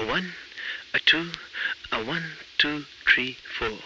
A one, a two, a one, two, three, four.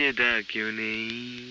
ちゃだけどね。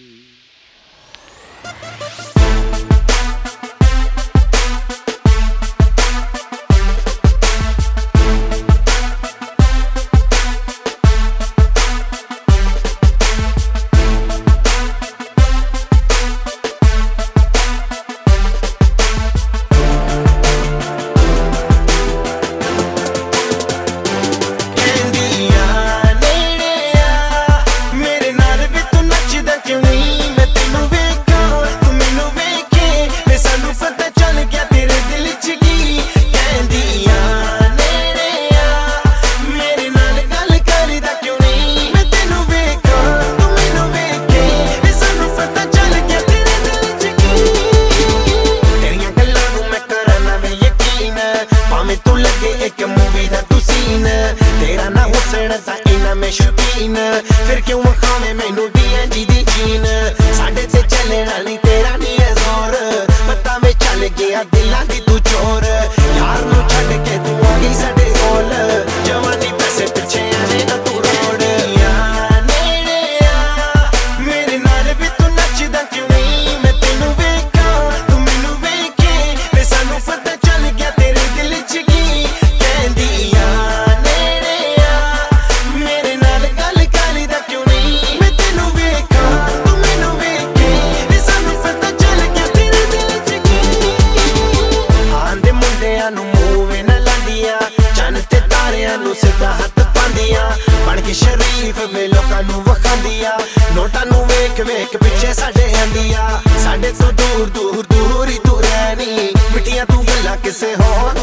scene ਤੇਰਾ ਨਾ ਹੁਸਨ ਦਾ ਇਨਾ ਮੈਂ ਸ਼ੁਕੀਨ। ਫਿਰ ਕਿਉਂ ਖਾਣੇ ਮੈਨੂੰ ਡੀਐਨਜੀ ਦੀ ਜੀਨ ਸਾਡੇ ਤੇ ਚੱਲਣ ਵਾਲੀ ਤੇਰਾ ਨਹੀਂ ਜ਼ੋਰ। ਪਤਾ ਮੈਂ ਚੱਲ ਗਿਆ ਦਿਲਾਂ ਦੀ ਤੂੰ ਚੋਰ। ਵੇਖ ਪਿੱਛੇ ਸਾਡੇ ਆਂਦੀ ਆ ਸਾਡੇ ਤੋਂ ਦੂਰ ਦੂਰ ਦੂਰ ਤੂੰ ਰਹਿਣੀ ਮਿੱਟੀਆਂ ਤੂੰ ਗੱਲਾਂ ਕਿਸੇ ਹੋਰ